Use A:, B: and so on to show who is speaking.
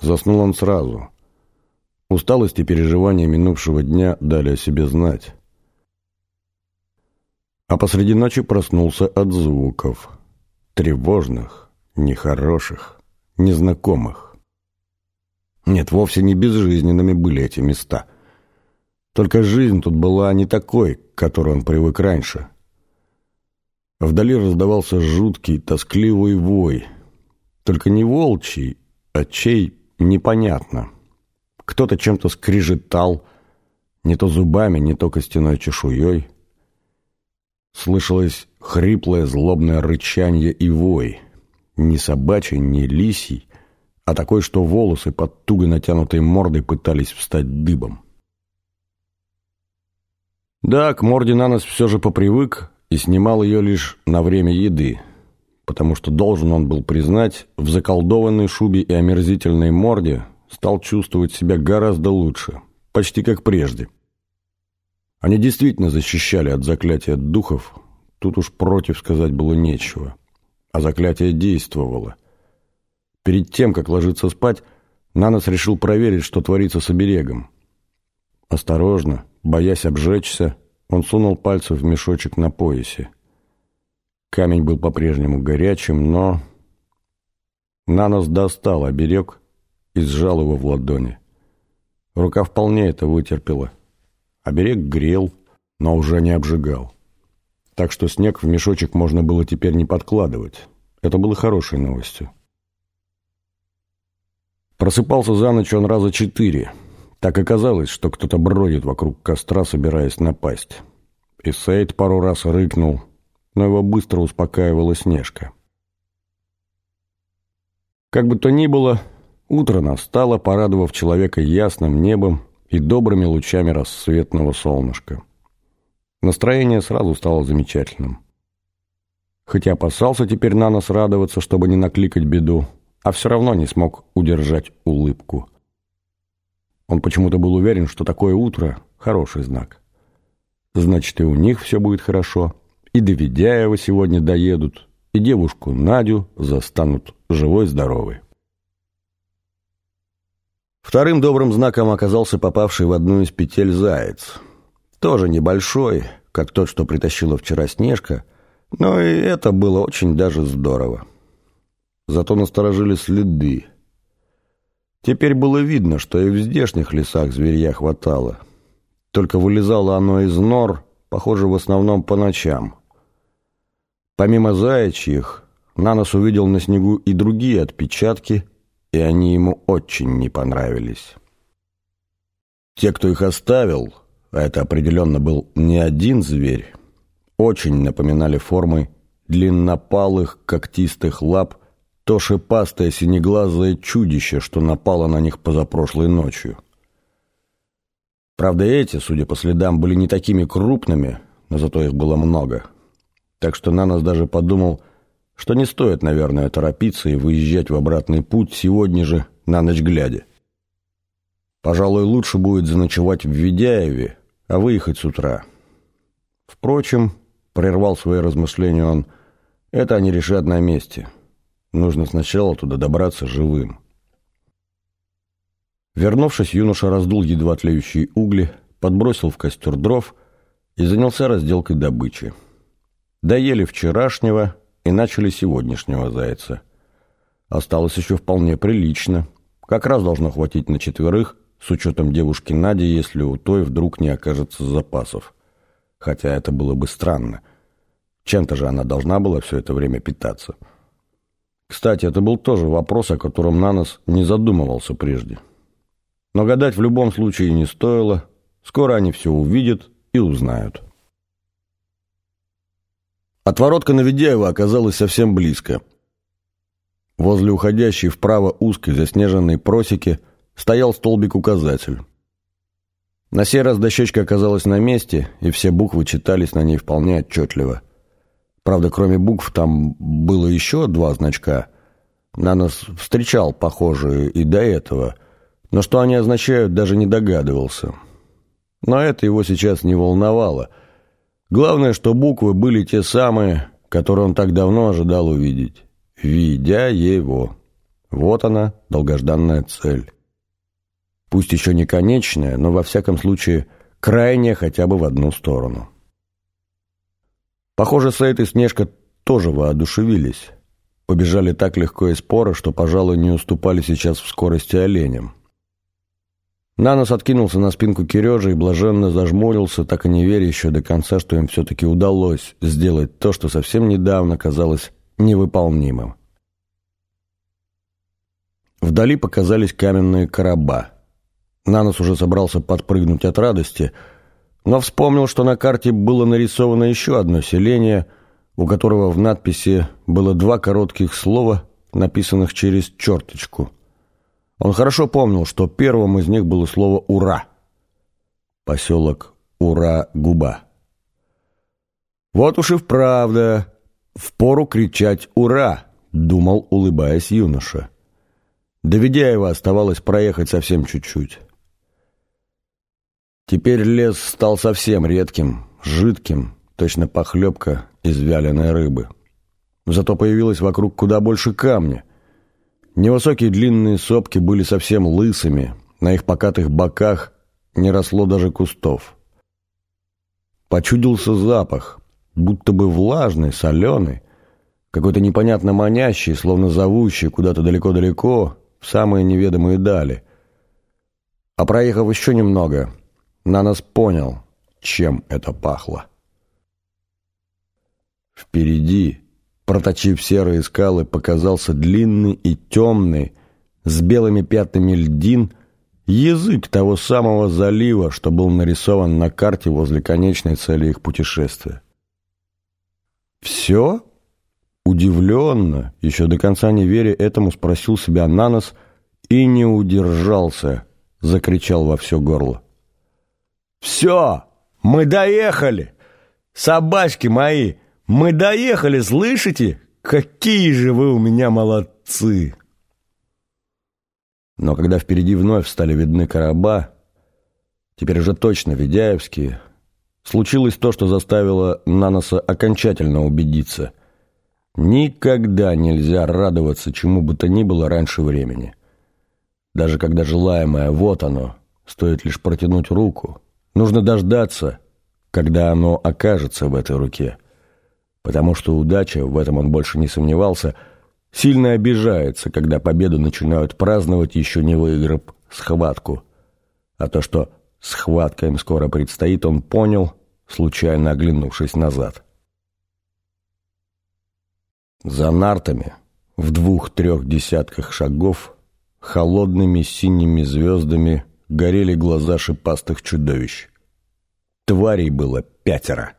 A: Заснул он сразу. Усталость и переживания минувшего дня дали о себе знать. А посреди ночи проснулся от звуков. Тревожных, нехороших, незнакомых. Нет, вовсе не безжизненными были эти места. Только жизнь тут была не такой, к которой он привык раньше. Вдали раздавался жуткий, тоскливый вой. Только не волчий, а чей непонятно. Кто-то чем-то скрижетал, не то зубами, не то костяной чешуей. Слышалось хриплое злобное рычанье и вой. Не собачий, не лисий, а такой, что волосы под туго натянутой мордой пытались встать дыбом. Да, к морде на нос все же попривык и снимал ее лишь на время еды, потому что должен он был признать, в заколдованной шубе и омерзительной морде стал чувствовать себя гораздо лучше, почти как прежде. Они действительно защищали от заклятия духов, тут уж против сказать было нечего, а заклятие действовало. Перед тем, как ложиться спать, Нанос решил проверить, что творится с оберегом. Осторожно, боясь обжечься, он сунул пальцы в мешочек на поясе. Камень был по-прежнему горячим, но... Нанос достал оберег и сжал его в ладони. Рука вполне это вытерпела. Оберег грел, но уже не обжигал. Так что снег в мешочек можно было теперь не подкладывать. Это было хорошей новостью. Просыпался за ночь он раза четыре — так оказалось, что кто-то бродит вокруг костра, собираясь напасть. И Сейд пару раз рыкнул, но его быстро успокаивала Снежка. Как бы то ни было, утро настало, порадовав человека ясным небом и добрыми лучами рассветного солнышка. Настроение сразу стало замечательным. Хотя опасался теперь на нас радоваться, чтобы не накликать беду, а все равно не смог удержать улыбку. Он почему-то был уверен, что такое утро – хороший знак. Значит, и у них все будет хорошо, и до Ведяева сегодня доедут, и девушку Надю застанут живой-здоровой. Вторым добрым знаком оказался попавший в одну из петель заяц. Тоже небольшой, как тот, что притащила вчера Снежка, но и это было очень даже здорово. Зато насторожили следы – Теперь было видно, что и в здешних лесах зверья хватало. Только вылезало оно из нор, похоже, в основном по ночам. Помимо заячьих, Нанос увидел на снегу и другие отпечатки, и они ему очень не понравились. Те, кто их оставил, а это определенно был не один зверь, очень напоминали формы длиннопалых когтистых лап то шипастое синеглазое чудище, что напало на них позапрошлой ночью. Правда, эти, судя по следам, были не такими крупными, но зато их было много. Так что на нас даже подумал, что не стоит, наверное, торопиться и выезжать в обратный путь сегодня же, на ночь глядя. Пожалуй, лучше будет заночевать в Ведяеве, а выехать с утра. Впрочем, прервал свои размышления он, это они решат на месте — Нужно сначала туда добраться живым. Вернувшись, юноша раздул едва тлеющие угли, подбросил в костер дров и занялся разделкой добычи. Доели вчерашнего и начали сегодняшнего зайца. Осталось еще вполне прилично. Как раз должно хватить на четверых, с учетом девушки Нади, если у той вдруг не окажется запасов. Хотя это было бы странно. Чем-то же она должна была все это время питаться. — кстати, это был тоже вопрос, о котором Нанос не задумывался прежде. Но гадать в любом случае не стоило. Скоро они все увидят и узнают. Отворотка Новидяева оказалась совсем близко. Возле уходящей вправо узкой заснеженной просеки стоял столбик-указатель. На сей раз дощечка оказалась на месте, и все буквы читались на ней вполне отчетливо – Правда, кроме букв там было еще два значка. На нас встречал похожие и до этого, но что они означают, даже не догадывался. Но это его сейчас не волновало. Главное, что буквы были те самые, которые он так давно ожидал увидеть. Видя его. Вот она, долгожданная цель. Пусть еще не конечная, но во всяком случае крайняя хотя бы в одну сторону. Похоже, Сейд и Снежка тоже воодушевились. Побежали так легко и споро, что, пожалуй, не уступали сейчас в скорости оленям. Нанос откинулся на спинку Кирежа и блаженно зажмурился, так и не веря еще до конца, что им все-таки удалось сделать то, что совсем недавно казалось невыполнимым. Вдали показались каменные короба. Нанос уже собрался подпрыгнуть от радости, но вспомнил, что на карте было нарисовано еще одно селение, у которого в надписи было два коротких слова, написанных через черточку. Он хорошо помнил, что первым из них было слово «Ура». Поселок Ура-Губа. «Вот уж и вправда, впору кричать «Ура!», — думал, улыбаясь юноша. До Ведяева оставалось проехать совсем чуть-чуть. Теперь лес стал совсем редким, жидким, точно похлебка из вяленой рыбы. Зато появилось вокруг куда больше камня. Невысокие длинные сопки были совсем лысыми, на их покатых боках не росло даже кустов. Почудился запах, будто бы влажный, соленый, какой-то непонятно манящий, словно зовущий куда-то далеко-далеко, в самые неведомые дали. А проехав еще немного, Нанос понял, чем это пахло. Впереди, проточив серые скалы, показался длинный и темный, с белыми пятнами льдин, язык того самого залива, что был нарисован на карте возле конечной цели их путешествия. «Все?» Удивленно, еще до конца не веря этому, спросил себя Нанос и не удержался, закричал во все горло. «Все! Мы доехали! Собачки мои! Мы доехали, слышите? Какие же вы у меня молодцы!» Но когда впереди вновь стали видны короба, теперь уже точно Ведяевские, случилось то, что заставило Наноса окончательно убедиться – Никогда нельзя радоваться чему бы то ни было раньше времени. Даже когда желаемое «вот оно», стоит лишь протянуть руку, нужно дождаться, когда оно окажется в этой руке. Потому что удача, в этом он больше не сомневался, сильно обижается, когда победу начинают праздновать, еще не выиграв схватку. А то, что схватка им скоро предстоит, он понял, случайно оглянувшись назад. За нартами, в двух-трех десятках шагов, холодными синими звездами горели глаза шипастых чудовищ. Тварей было пятеро.